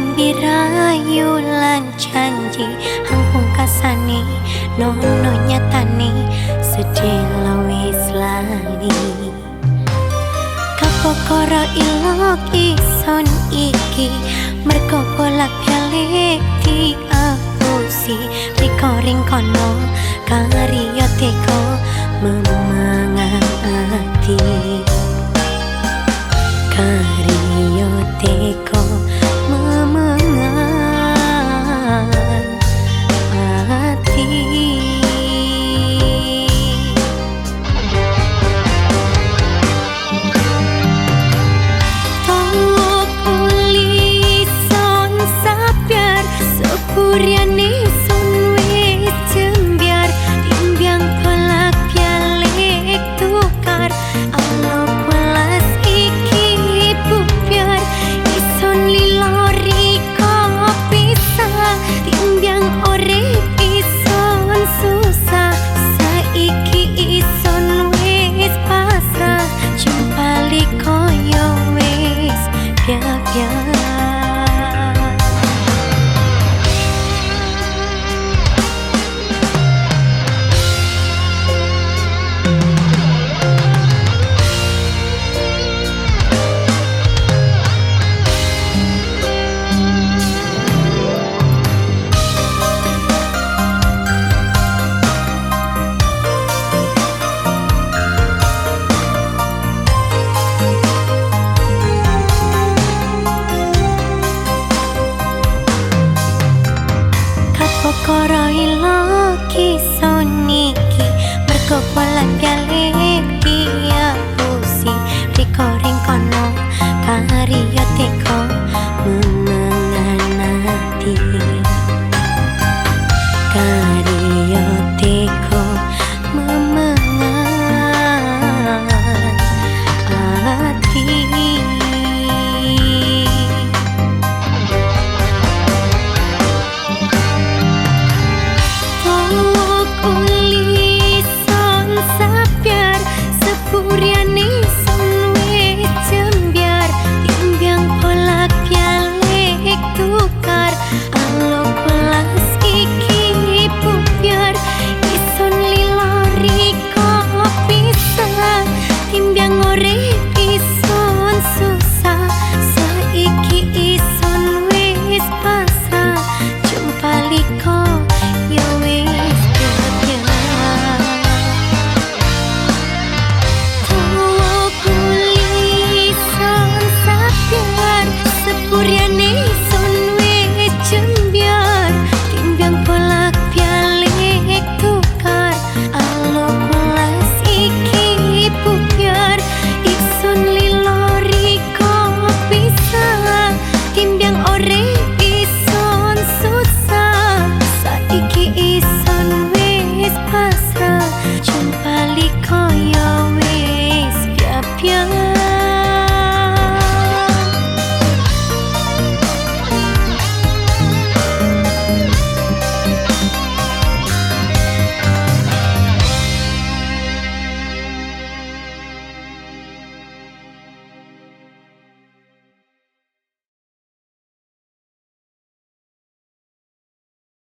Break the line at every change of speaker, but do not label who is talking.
ambi rayu lan janji hang pungkasane nono nyatane sedih lawis lali kapo koro ilok ison iki merko bolak balik di abusi rikoring kono kariyo teko memangati Thank you. Mergo polan balik dia 片